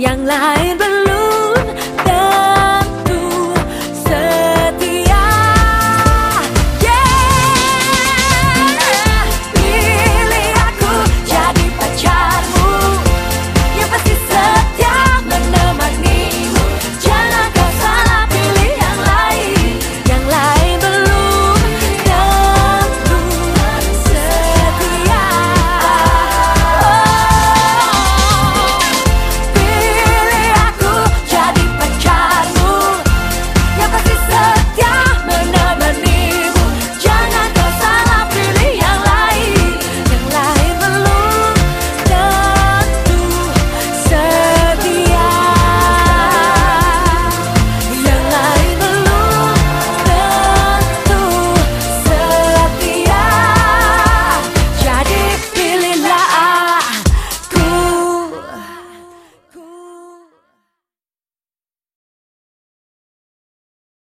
羊来了。